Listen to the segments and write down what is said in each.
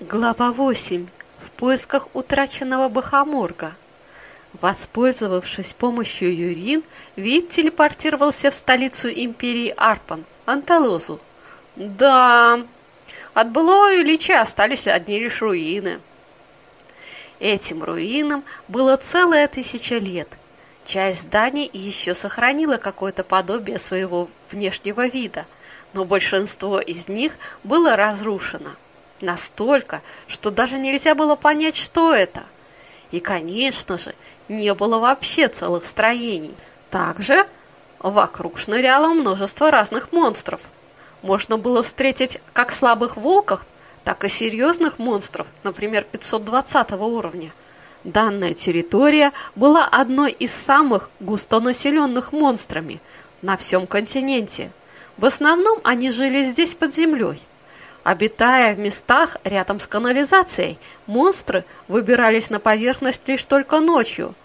Глава 8. В поисках утраченного Бахаморга. Воспользовавшись помощью Юрин, Вид телепортировался в столицу империи Арпан, Анталозу. Да, от былого величия остались одни лишь руины. Этим руинам было целая тысяча лет. Часть зданий еще сохранила какое-то подобие своего внешнего вида, но большинство из них было разрушено – Настолько, что даже нельзя было понять, что это. И, конечно же, не было вообще целых строений. Также вокруг шныряло множество разных монстров. Можно было встретить как слабых волков, так и серьезных монстров, например, 520 уровня. Данная территория была одной из самых густонаселенных монстрами на всем континенте. В основном они жили здесь под землей. Обитая в местах рядом с канализацией, монстры выбирались на поверхность лишь только ночью.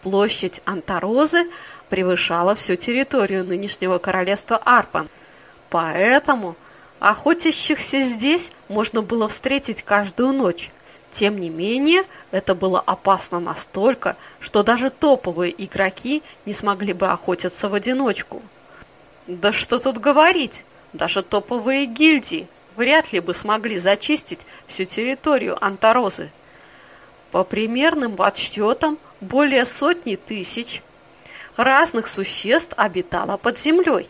Площадь Антарозы превышала всю территорию нынешнего королевства Арпан. Поэтому охотящихся здесь можно было встретить каждую ночь. Тем не менее, это было опасно настолько, что даже топовые игроки не смогли бы охотиться в одиночку. Да что тут говорить, даже топовые гильдии – вряд ли бы смогли зачистить всю территорию Антарозы. По примерным подсчетам, более сотни тысяч разных существ обитало под землей.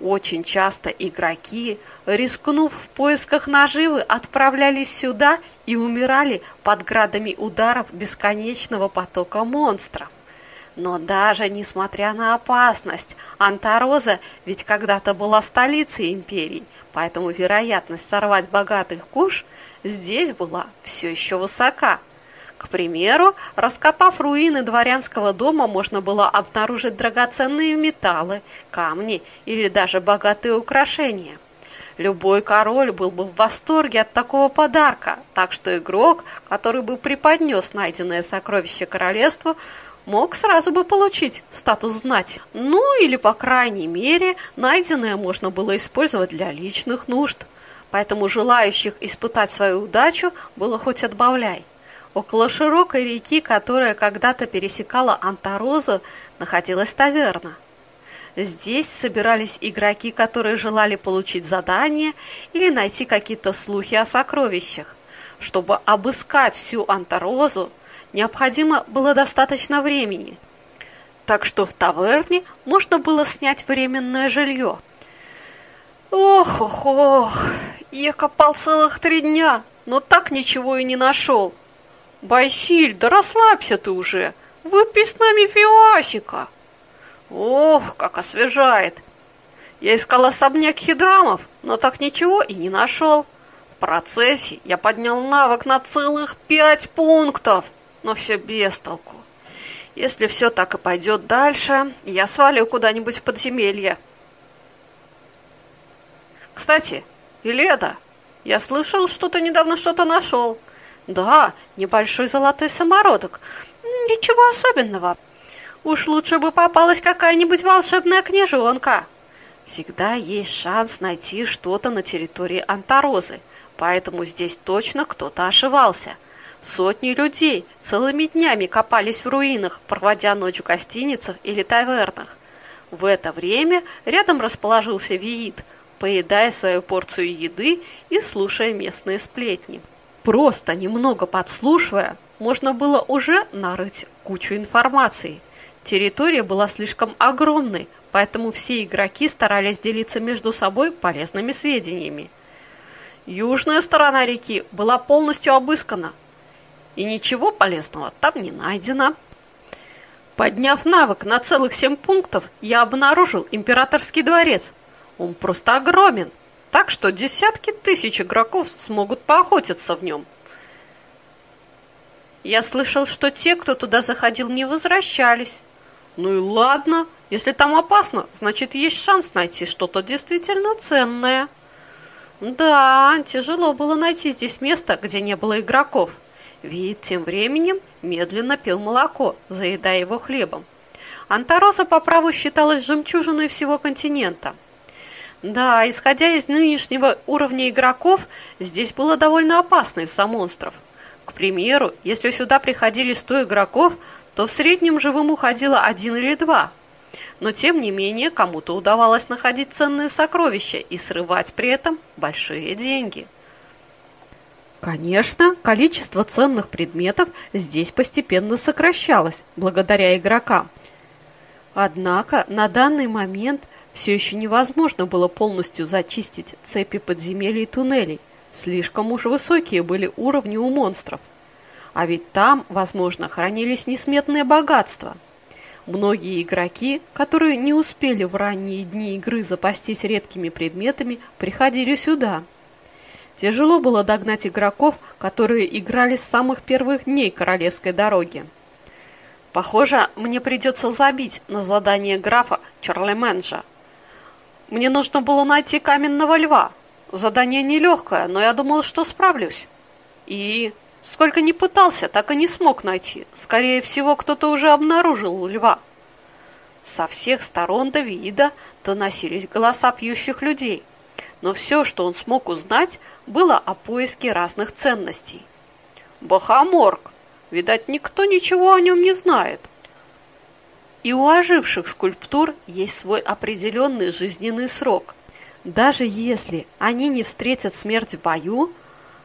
Очень часто игроки, рискнув в поисках наживы, отправлялись сюда и умирали под градами ударов бесконечного потока монстров. Но даже несмотря на опасность, Антароза ведь когда-то была столицей империи, поэтому вероятность сорвать богатых куш здесь была все еще высока. К примеру, раскопав руины дворянского дома, можно было обнаружить драгоценные металлы, камни или даже богатые украшения. Любой король был бы в восторге от такого подарка, так что игрок, который бы преподнес найденное сокровище королевству, мог сразу бы получить статус знати. Ну или, по крайней мере, найденное можно было использовать для личных нужд. Поэтому желающих испытать свою удачу было хоть отбавляй. Около широкой реки, которая когда-то пересекала Антарозу, находилась таверна. Здесь собирались игроки, которые желали получить задание или найти какие-то слухи о сокровищах. Чтобы обыскать всю Антарозу, необходимо было достаточно времени. Так что в таверне можно было снять временное жилье. Ох, ох, ох, я копал целых три дня, но так ничего и не нашел. Байсиль, да расслабься ты уже, выпей с нами фиасика. Ох, как освежает. Я искал особняк хидрамов, но так ничего и не нашел. В процессе я поднял навык на целых пять пунктов но все без толку. Если все так и пойдет дальше, я свалю куда-нибудь в подземелье. Кстати, Иледа, я слышал, что ты недавно что-то нашел. Да, небольшой золотой самородок. Ничего особенного. Уж лучше бы попалась какая-нибудь волшебная книжонка. Всегда есть шанс найти что-то на территории Антарозы, поэтому здесь точно кто-то ошивался – Сотни людей целыми днями копались в руинах, проводя ночь в гостиницах или тавернах. В это время рядом расположился Виит, поедая свою порцию еды и слушая местные сплетни. Просто немного подслушивая, можно было уже нарыть кучу информации. Территория была слишком огромной, поэтому все игроки старались делиться между собой полезными сведениями. Южная сторона реки была полностью обыскана, и ничего полезного там не найдено. Подняв навык на целых семь пунктов, я обнаружил императорский дворец. Он просто огромен, так что десятки тысяч игроков смогут поохотиться в нем. Я слышал, что те, кто туда заходил, не возвращались. Ну и ладно, если там опасно, значит есть шанс найти что-то действительно ценное. Да, тяжело было найти здесь место, где не было игроков. Вид тем временем медленно пил молоко, заедая его хлебом. Антароса по праву считалась жемчужиной всего континента. Да, исходя из нынешнего уровня игроков, здесь было довольно опасно из-за монстров. К примеру, если сюда приходили 100 игроков, то в среднем живым уходило один или два. Но тем не менее, кому-то удавалось находить ценные сокровища и срывать при этом большие деньги. Конечно, количество ценных предметов здесь постепенно сокращалось благодаря игрокам. Однако на данный момент все еще невозможно было полностью зачистить цепи подземелий и туннелей. Слишком уж высокие были уровни у монстров. А ведь там, возможно, хранились несметные богатства. Многие игроки, которые не успели в ранние дни игры запастись редкими предметами, приходили сюда – Тяжело было догнать игроков, которые играли с самых первых дней королевской дороги. Похоже, мне придется забить на задание графа Чарлеменджа. Мне нужно было найти каменного льва. Задание нелегкое, но я думал, что справлюсь. И сколько ни пытался, так и не смог найти. Скорее всего, кто-то уже обнаружил льва. Со всех сторон до вида доносились голоса пьющих людей но все, что он смог узнать, было о поиске разных ценностей. Бахаморг! Видать, никто ничего о нем не знает. И у оживших скульптур есть свой определенный жизненный срок. Даже если они не встретят смерть в бою,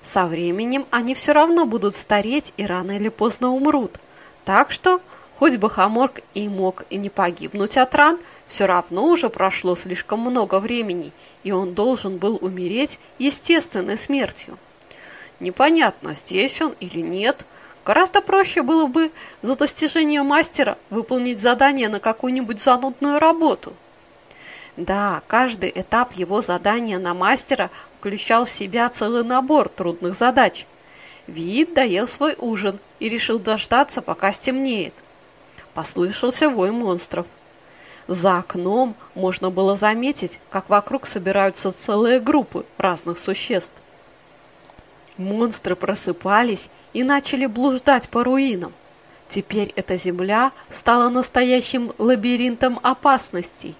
со временем они все равно будут стареть и рано или поздно умрут. Так что Хоть бы Хаморг и мог и не погибнуть от ран, все равно уже прошло слишком много времени, и он должен был умереть естественной смертью. Непонятно, здесь он или нет. Гораздо проще было бы за достижение мастера выполнить задание на какую-нибудь занудную работу. Да, каждый этап его задания на мастера включал в себя целый набор трудных задач. Вид доел свой ужин и решил дождаться, пока стемнеет. Послышался вой монстров. За окном можно было заметить, как вокруг собираются целые группы разных существ. Монстры просыпались и начали блуждать по руинам. Теперь эта земля стала настоящим лабиринтом опасностей.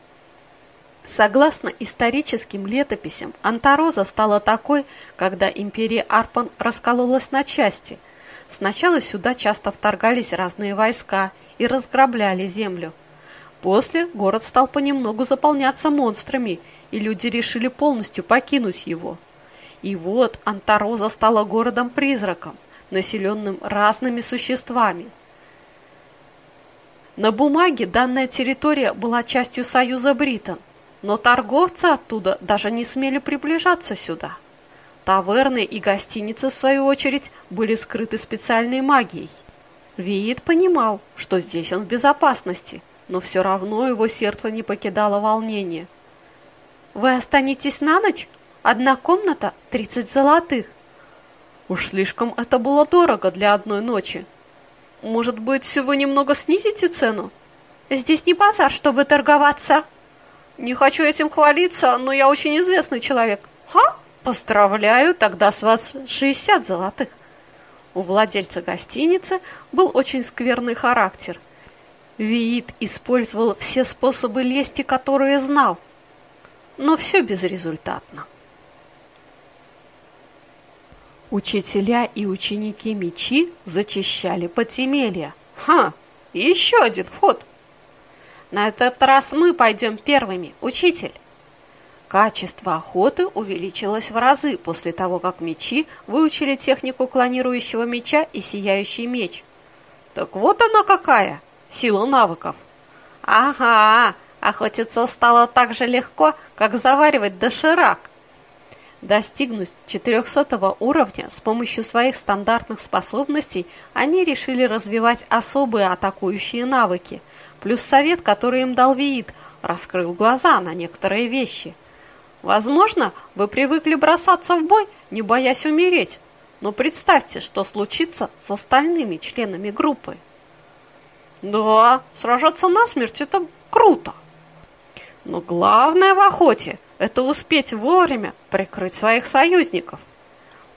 Согласно историческим летописям, Антароза стала такой, когда империя Арпан раскололась на части – Сначала сюда часто вторгались разные войска и разграбляли землю. После город стал понемногу заполняться монстрами, и люди решили полностью покинуть его. И вот Антароза стала городом-призраком, населенным разными существами. На бумаге данная территория была частью Союза Британ, но торговцы оттуда даже не смели приближаться сюда. Таверны и гостиницы, в свою очередь, были скрыты специальной магией. Виит понимал, что здесь он в безопасности, но все равно его сердце не покидало волнение. «Вы останетесь на ночь? Одна комната — тридцать золотых». Уж слишком это было дорого для одной ночи. Может быть, вы немного снизите цену? Здесь не базар, чтобы торговаться. Не хочу этим хвалиться, но я очень известный человек. Ха? Поздравляю, тогда с вас 60 золотых. У владельца гостиницы был очень скверный характер. Виит использовал все способы лести, которые знал, но все безрезультатно. Учителя и ученики мечи зачищали подземелья. Ха, еще один вход. На этот раз мы пойдем первыми, учитель. Качество охоты увеличилось в разы после того, как мечи выучили технику клонирующего меча и сияющий меч. Так вот она какая, сила навыков. Ага, охотиться стало так же легко, как заваривать доширак. Достигнув 400 уровня с помощью своих стандартных способностей, они решили развивать особые атакующие навыки. Плюс совет, который им дал Виит, раскрыл глаза на некоторые вещи – Возможно, вы привыкли бросаться в бой, не боясь умереть. Но представьте, что случится с остальными членами группы. Да, сражаться насмерть – это круто. Но главное в охоте – это успеть вовремя прикрыть своих союзников.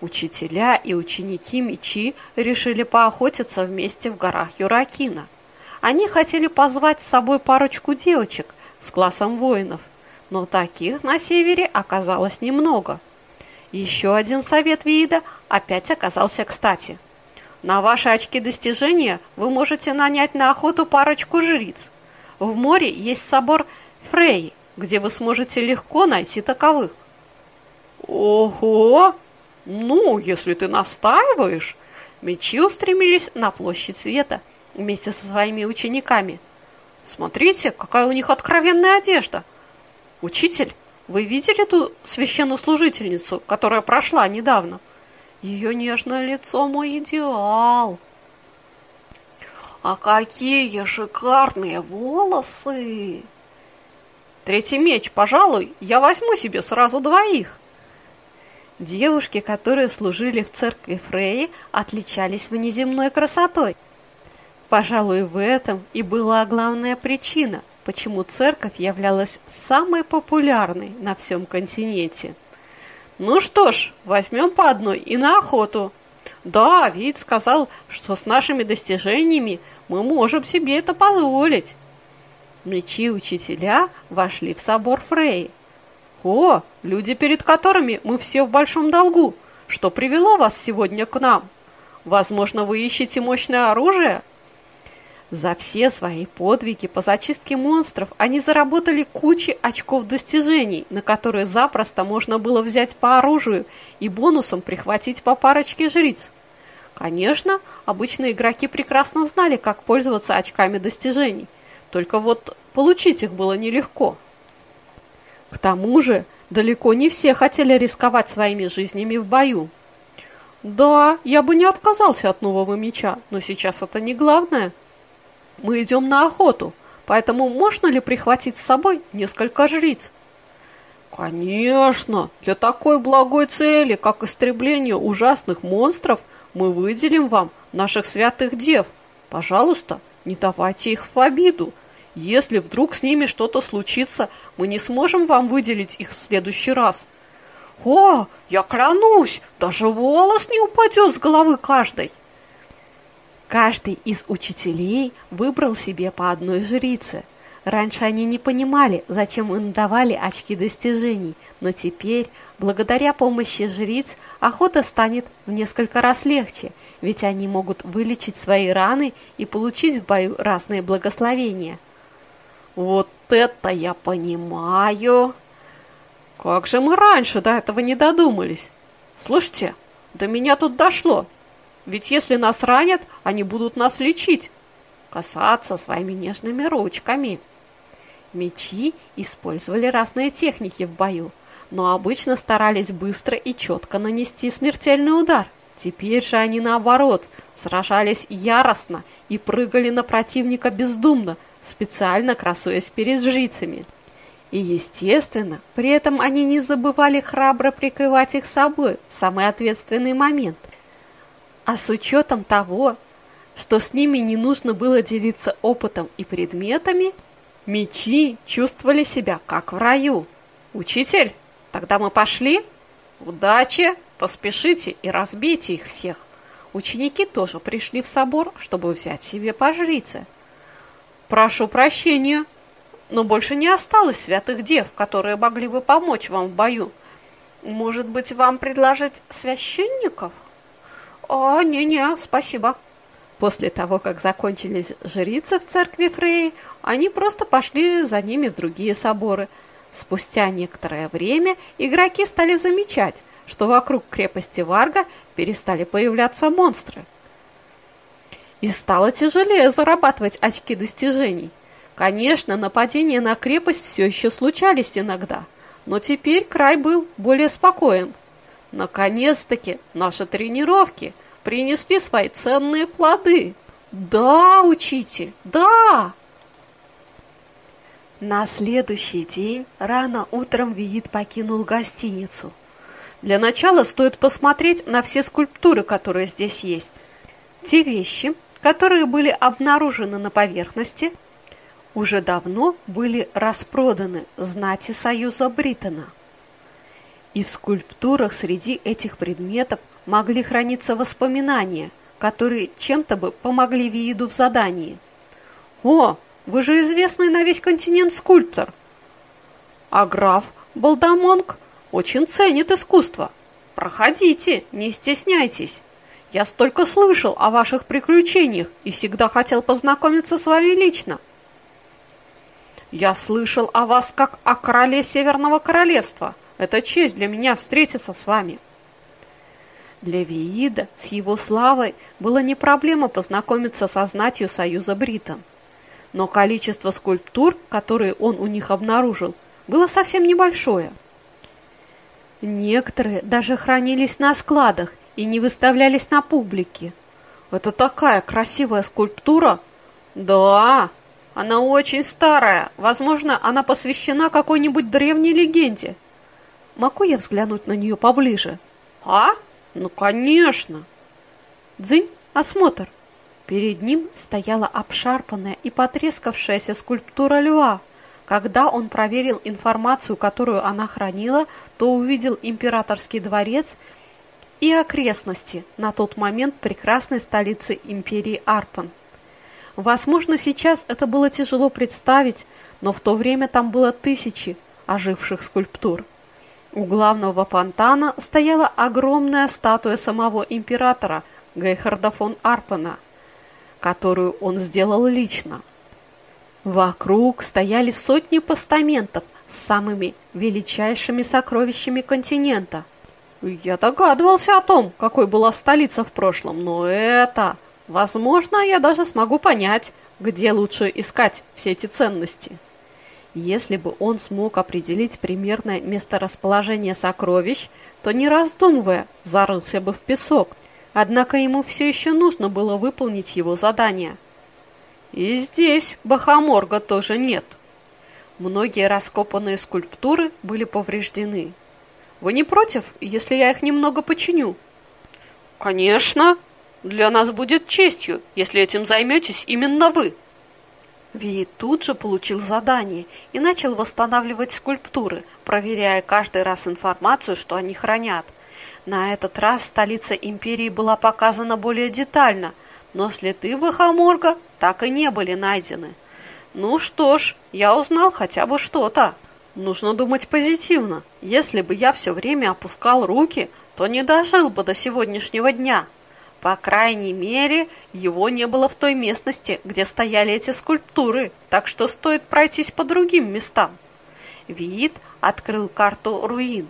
Учителя и ученики мечи решили поохотиться вместе в горах Юракина. Они хотели позвать с собой парочку девочек с классом воинов – но таких на севере оказалось немного. Еще один совет вида опять оказался кстати. На ваши очки достижения вы можете нанять на охоту парочку жриц. В море есть собор Фрей, где вы сможете легко найти таковых. Ого! Ну, если ты настаиваешь... Мечи устремились на площадь света вместе со своими учениками. Смотрите, какая у них откровенная одежда. Учитель, вы видели ту священнослужительницу, которая прошла недавно? Ее нежное лицо мой идеал. А какие шикарные волосы! Третий меч, пожалуй, я возьму себе сразу двоих. Девушки, которые служили в церкви Фреи, отличались внеземной красотой. Пожалуй, в этом и была главная причина, почему церковь являлась самой популярной на всем континенте. Ну что ж, возьмем по одной и на охоту. Да, Вид сказал, что с нашими достижениями мы можем себе это позволить. Мечи учителя вошли в собор Фрей. О, люди, перед которыми мы все в большом долгу. Что привело вас сегодня к нам? Возможно, вы ищете мощное оружие? За все свои подвиги по зачистке монстров они заработали кучи очков достижений, на которые запросто можно было взять по оружию и бонусом прихватить по парочке жриц. Конечно, обычные игроки прекрасно знали, как пользоваться очками достижений, только вот получить их было нелегко. К тому же, далеко не все хотели рисковать своими жизнями в бою. Да, я бы не отказался от нового меча, но сейчас это не главное. Мы идем на охоту, поэтому можно ли прихватить с собой несколько жриц? Конечно, для такой благой цели, как истребление ужасных монстров, мы выделим вам наших святых дев. Пожалуйста, не давайте их в обиду. Если вдруг с ними что-то случится, мы не сможем вам выделить их в следующий раз. О, я клянусь, даже волос не упадет с головы каждой. Каждый из учителей выбрал себе по одной жрице. Раньше они не понимали, зачем им давали очки достижений, но теперь, благодаря помощи жриц, охота станет в несколько раз легче, ведь они могут вылечить свои раны и получить в бою разные благословения. Вот это я понимаю! Как же мы раньше до этого не додумались? Слушайте, до меня тут дошло. Ведь если нас ранят, они будут нас лечить, касаться своими нежными ручками. Мечи использовали разные техники в бою, но обычно старались быстро и четко нанести смертельный удар. Теперь же они наоборот, сражались яростно и прыгали на противника бездумно, специально красуясь перед жрицами. И, естественно, при этом они не забывали храбро прикрывать их собой в самый ответственный момент. А с учетом того, что с ними не нужно было делиться опытом и предметами, мечи чувствовали себя как в раю. «Учитель, тогда мы пошли? Удачи! Поспешите и разбейте их всех!» Ученики тоже пришли в собор, чтобы взять себе по жрице. «Прошу прощения, но больше не осталось святых дев, которые могли бы помочь вам в бою. Может быть, вам предложить священников?» «О, не-не, спасибо». После того, как закончились жрицы в церкви Фрей, они просто пошли за ними в другие соборы. Спустя некоторое время игроки стали замечать, что вокруг крепости Варга перестали появляться монстры. И стало тяжелее зарабатывать очки достижений. Конечно, нападения на крепость все еще случались иногда, но теперь край был более спокоен. Наконец-таки наши тренировки принесли свои ценные плоды. Да, учитель, да! На следующий день рано утром Виит покинул гостиницу. Для начала стоит посмотреть на все скульптуры, которые здесь есть. Те вещи, которые были обнаружены на поверхности, уже давно были распроданы знати Союза Бриттона. И в скульптурах среди этих предметов могли храниться воспоминания, которые чем-то бы помогли Вииду в задании. «О, вы же известный на весь континент скульптор!» а граф Балдамонг очень ценит искусство. Проходите, не стесняйтесь. Я столько слышал о ваших приключениях и всегда хотел познакомиться с вами лично. Я слышал о вас как о короле Северного Королевства. Это честь для меня встретиться с вами. Для Виида с его славой было не проблема познакомиться со знатью Союза Британ. Но количество скульптур, которые он у них обнаружил, было совсем небольшое. Некоторые даже хранились на складах и не выставлялись на публике. Это такая красивая скульптура? Да, она очень старая. Возможно, она посвящена какой-нибудь древней легенде. Могу я взглянуть на нее поближе? А? Ну, конечно. Дзынь, осмотр. Перед ним стояла обшарпанная и потрескавшаяся скульптура льва. Когда он проверил информацию, которую она хранила, то увидел императорский дворец и окрестности на тот момент прекрасной столицы империи Арпан. Возможно, сейчас это было тяжело представить, но в то время там было тысячи оживших скульптур. У главного фонтана стояла огромная статуя самого императора Гейхарда фон Арпена, которую он сделал лично. Вокруг стояли сотни постаментов с самыми величайшими сокровищами континента. Я догадывался о том, какой была столица в прошлом, но это... Возможно, я даже смогу понять, где лучше искать все эти ценности. Если бы он смог определить примерное месторасположение сокровищ, то не раздумывая, зарылся бы в песок. Однако ему все еще нужно было выполнить его задание – и здесь Бахаморга тоже нет. Многие раскопанные скульптуры были повреждены. Вы не против, если я их немного починю? Конечно. Для нас будет честью, если этим займетесь именно вы. Ви тут же получил задание и начал восстанавливать скульптуры, проверяя каждый раз информацию, что они хранят. На этот раз столица империи была показана более детально – но следы Бахаморга так и не были найдены. Ну что ж, я узнал хотя бы что-то. Нужно думать позитивно. Если бы я все время опускал руки, то не дожил бы до сегодняшнего дня. По крайней мере, его не было в той местности, где стояли эти скульптуры, так что стоит пройтись по другим местам. Виит открыл карту руин.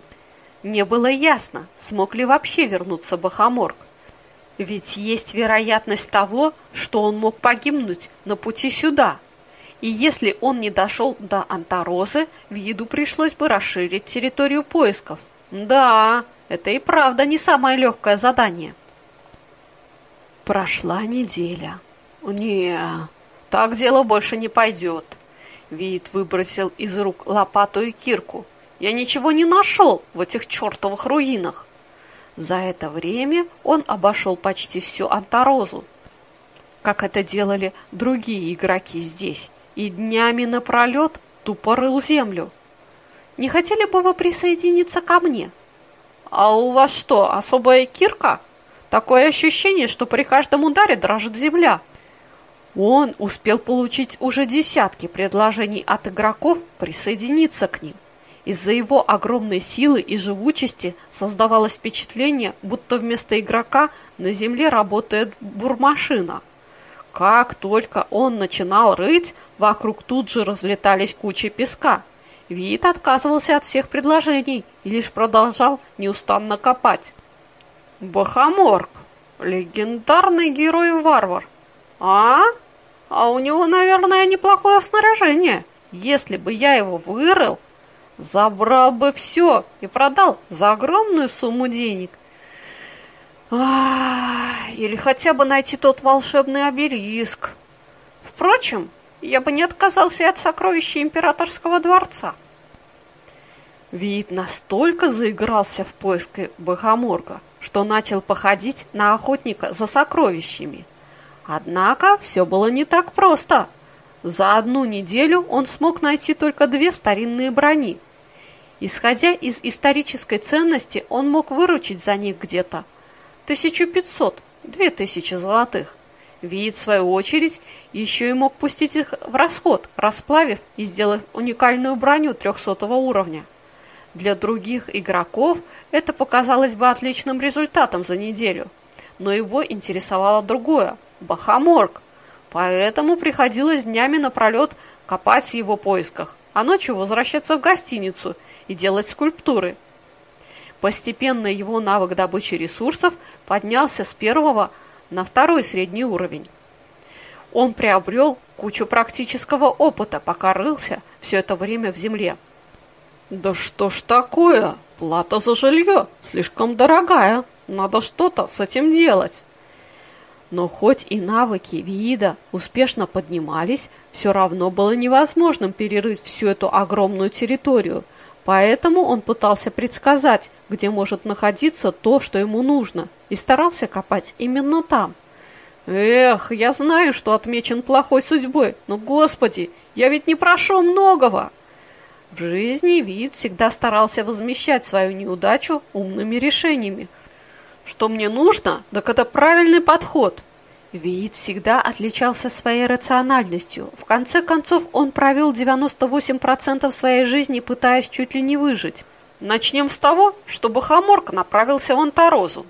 Не было ясно, смог ли вообще вернуться Бахаморг. Ведь есть вероятность того, что он мог погибнуть на пути сюда. И если он не дошел до Антарозы, виду пришлось бы расширить территорию поисков. Да, это и правда не самое легкое задание. Прошла неделя. Не, так дело больше не пойдет. Вид выбросил из рук лопату и кирку. Я ничего не нашел в этих чертовых руинах. За это время он обошел почти всю Антарозу, как это делали другие игроки здесь, и днями напролет тупо рыл землю. Не хотели бы вы присоединиться ко мне? А у вас что, особая кирка? Такое ощущение, что при каждом ударе дрожит земля. Он успел получить уже десятки предложений от игроков присоединиться к ним. Из-за его огромной силы и живучести создавалось впечатление, будто вместо игрока на земле работает бурмашина. Как только он начинал рыть, вокруг тут же разлетались кучи песка. Вид отказывался от всех предложений и лишь продолжал неустанно копать. Бахаморг, легендарный герой-варвар. А? А у него, наверное, неплохое снаряжение. Если бы я его вырыл, Забрал бы все и продал за огромную сумму денег. Или хотя бы найти тот волшебный обелиск. Впрочем, я бы не отказался от сокровища императорского дворца. Вид настолько заигрался в поиске Богоморга, что начал походить на охотника за сокровищами. Однако все было не так просто. За одну неделю он смог найти только две старинные брони – Исходя из исторической ценности, он мог выручить за них где-то 1500-2000 золотых. Вид, в свою очередь, еще и мог пустить их в расход, расплавив и сделав уникальную броню 300 уровня. Для других игроков это показалось бы отличным результатом за неделю, но его интересовало другое – Бахаморг. Поэтому приходилось днями напролет копать в его поисках, а ночью возвращаться в гостиницу и делать скульптуры. Постепенно его навык добычи ресурсов поднялся с первого на второй средний уровень. Он приобрел кучу практического опыта, пока рылся все это время в земле. «Да что ж такое? Плата за жилье слишком дорогая. Надо что-то с этим делать». Но хоть и навыки Виида успешно поднимались, все равно было невозможным перерыть всю эту огромную территорию, поэтому он пытался предсказать, где может находиться то, что ему нужно, и старался копать именно там. Эх, я знаю, что отмечен плохой судьбой, но, господи, я ведь не прошу многого. В жизни Вид всегда старался возмещать свою неудачу умными решениями. Что мне нужно, так это правильный подход. Вид всегда отличался своей рациональностью. В конце концов, он провел 98% своей жизни, пытаясь чуть ли не выжить. Начнем с того, что Бахаморк направился в Антарозу.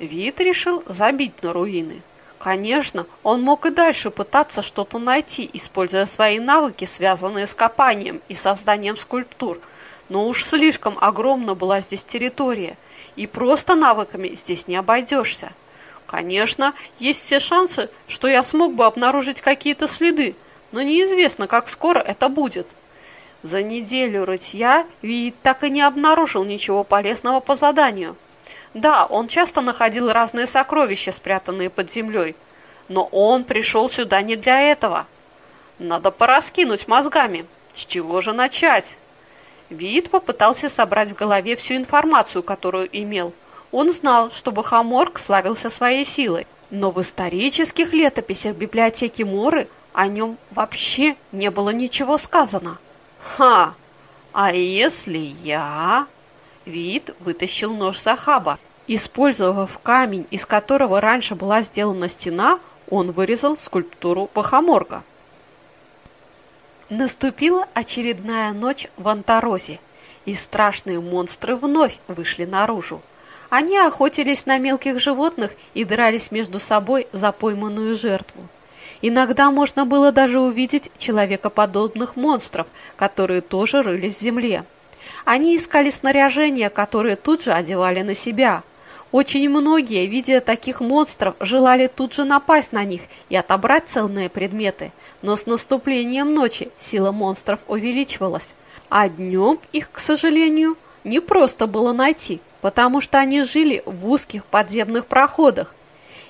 Вид решил забить на руины. Конечно, он мог и дальше пытаться что-то найти, используя свои навыки, связанные с копанием и созданием скульптур. Но уж слишком огромна была здесь территория, и просто навыками здесь не обойдешься. Конечно, есть все шансы, что я смог бы обнаружить какие-то следы, но неизвестно, как скоро это будет. За неделю рытья Виит так и не обнаружил ничего полезного по заданию. Да, он часто находил разные сокровища, спрятанные под землей, но он пришел сюда не для этого. Надо пораскинуть мозгами. С чего же начать? Вид попытался собрать в голове всю информацию, которую имел. Он знал, что Бахаморг славился своей силой, но в исторических летописях библиотеки Моры о нем вообще не было ничего сказано. Ха! А если я... Вид вытащил нож Захаба. Использовав камень, из которого раньше была сделана стена, он вырезал скульптуру Бахаморга. Наступила очередная ночь в Антарозе, и страшные монстры вновь вышли наружу. Они охотились на мелких животных и дрались между собой за пойманную жертву. Иногда можно было даже увидеть человекоподобных монстров, которые тоже рылись в земле. Они искали снаряжение, которое тут же одевали на себя. Очень многие, видя таких монстров, желали тут же напасть на них и отобрать ценные предметы. Но с наступлением ночи сила монстров увеличивалась. А днем их, к сожалению, не просто было найти, потому что они жили в узких подземных проходах.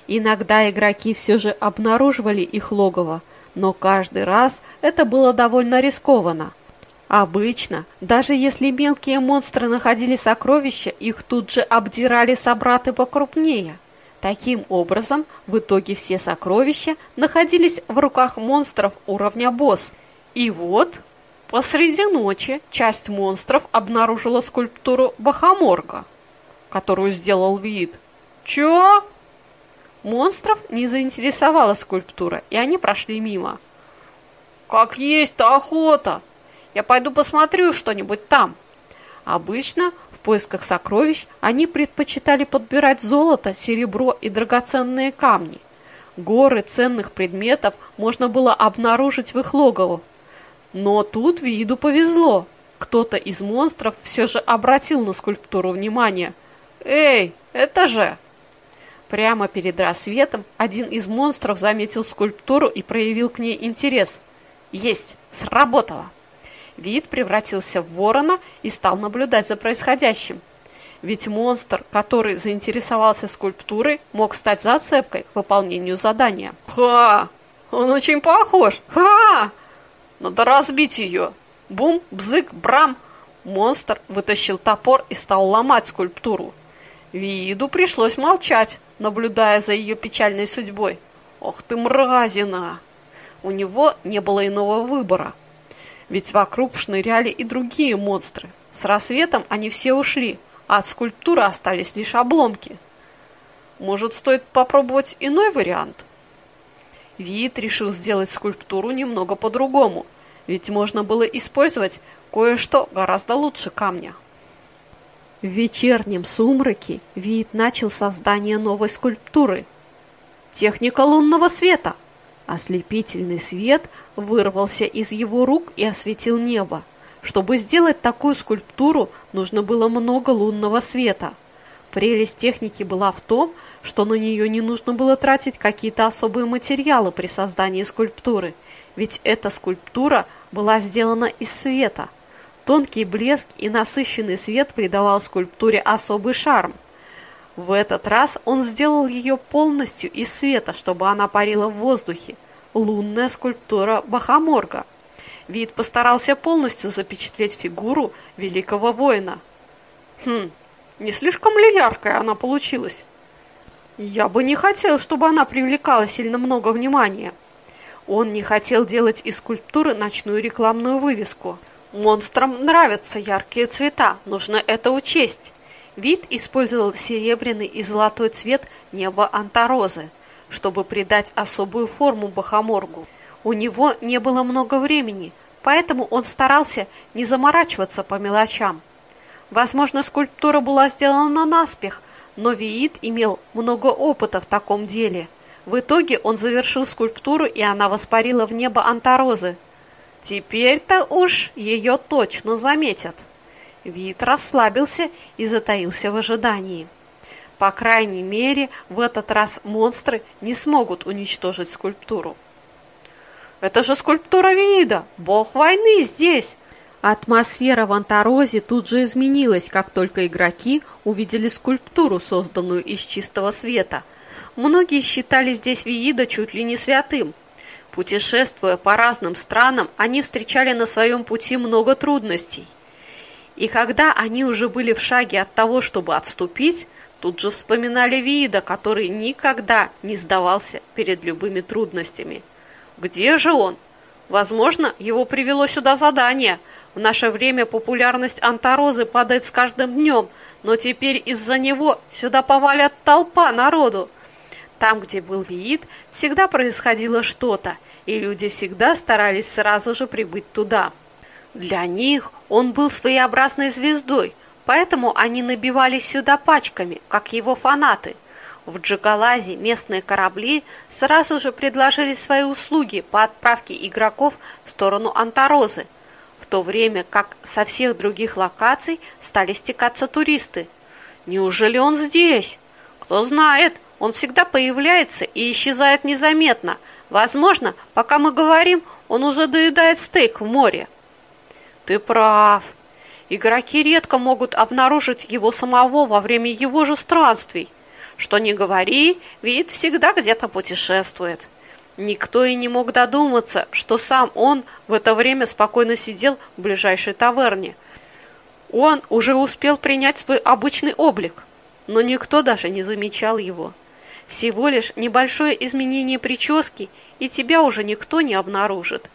Иногда игроки все же обнаруживали их логово, но каждый раз это было довольно рискованно. Обычно, даже если мелкие монстры находили сокровища, их тут же обдирали собраты покрупнее. Таким образом, в итоге все сокровища находились в руках монстров уровня босс. И вот, посреди ночи часть монстров обнаружила скульптуру Бахаморга, которую сделал вид. Чё? Монстров не заинтересовала скульптура, и они прошли мимо. «Как есть-то охота!» Я пойду посмотрю что-нибудь там. Обычно в поисках сокровищ они предпочитали подбирать золото, серебро и драгоценные камни. Горы ценных предметов можно было обнаружить в их логово. Но тут виду повезло. Кто-то из монстров все же обратил на скульптуру внимание. «Эй, это же...» Прямо перед рассветом один из монстров заметил скульптуру и проявил к ней интерес. «Есть! Сработало!» Вид превратился в ворона и стал наблюдать за происходящим. Ведь монстр, который заинтересовался скульптурой, мог стать зацепкой к выполнению задания. «Ха! Он очень похож! Ха! Надо разбить ее!» Бум, бзык, брам! Монстр вытащил топор и стал ломать скульптуру. Виду пришлось молчать, наблюдая за ее печальной судьбой. «Ох ты, мразина!» У него не было иного выбора – ведь вокруг шныряли и другие монстры. С рассветом они все ушли, а от скульптуры остались лишь обломки. Может, стоит попробовать иной вариант? Вид решил сделать скульптуру немного по-другому, ведь можно было использовать кое-что гораздо лучше камня. В вечернем сумраке Вид начал создание новой скульптуры. Техника лунного света. Ослепительный свет вырвался из его рук и осветил небо. Чтобы сделать такую скульптуру, нужно было много лунного света – Прелесть техники была в том, что на нее не нужно было тратить какие-то особые материалы при создании скульптуры, ведь эта скульптура была сделана из света. Тонкий блеск и насыщенный свет придавал скульптуре особый шарм. В этот раз он сделал ее полностью из света, чтобы она парила в воздухе. Лунная скульптура Бахаморга. Вид постарался полностью запечатлеть фигуру великого воина. Хм, не слишком ли яркая она получилась? Я бы не хотел, чтобы она привлекала сильно много внимания. Он не хотел делать из скульптуры ночную рекламную вывеску. Монстрам нравятся яркие цвета, нужно это учесть. Вид использовал серебряный и золотой цвет неба Антарозы, чтобы придать особую форму Бахаморгу. У него не было много времени, поэтому он старался не заморачиваться по мелочам. Возможно, скульптура была сделана наспех, но Виит имел много опыта в таком деле. В итоге он завершил скульптуру, и она воспарила в небо Антарозы. Теперь-то уж ее точно заметят. Вид расслабился и затаился в ожидании. По крайней мере, в этот раз монстры не смогут уничтожить скульптуру. «Это же скульптура Виида! Бог войны здесь!» Атмосфера в Антарозе тут же изменилась, как только игроки увидели скульптуру, созданную из чистого света. Многие считали здесь Виида чуть ли не святым. Путешествуя по разным странам, они встречали на своем пути много трудностей. И когда они уже были в шаге от того, чтобы отступить, тут же вспоминали Виида, который никогда не сдавался перед любыми трудностями. Где же он? Возможно, его привело сюда задание – в наше время популярность Антарозы падает с каждым днем, но теперь из-за него сюда повалят толпа народу. Там, где был Виит, всегда происходило что-то, и люди всегда старались сразу же прибыть туда. Для них он был своеобразной звездой, поэтому они набивались сюда пачками, как его фанаты. В Джигалазе местные корабли сразу же предложили свои услуги по отправке игроков в сторону Антарозы – в то время как со всех других локаций стали стекаться туристы. Неужели он здесь? Кто знает, он всегда появляется и исчезает незаметно. Возможно, пока мы говорим, он уже доедает стейк в море. Ты прав. Игроки редко могут обнаружить его самого во время его же странствий. Что не говори, вид всегда где-то путешествует. Никто и не мог додуматься, что сам он в это время спокойно сидел в ближайшей таверне. Он уже успел принять свой обычный облик, но никто даже не замечал его. Всего лишь небольшое изменение прически, и тебя уже никто не обнаружит.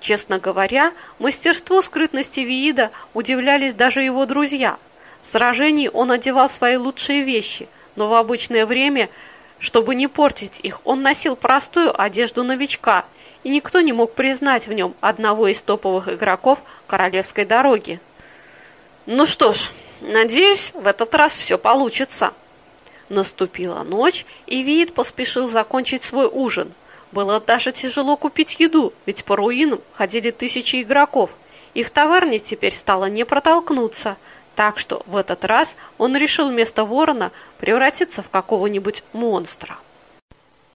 Честно говоря, мастерству скрытности Виида удивлялись даже его друзья. В сражении он одевал свои лучшие вещи, но в обычное время чтобы не портить их, он носил простую одежду новичка, и никто не мог признать в нем одного из топовых игроков королевской дороги. Ну что ж, надеюсь, в этот раз все получится. Наступила ночь, и Виит поспешил закончить свой ужин. Было даже тяжело купить еду, ведь по руинам ходили тысячи игроков, и в таверне теперь стало не протолкнуться – так что в этот раз он решил вместо ворона превратиться в какого-нибудь монстра.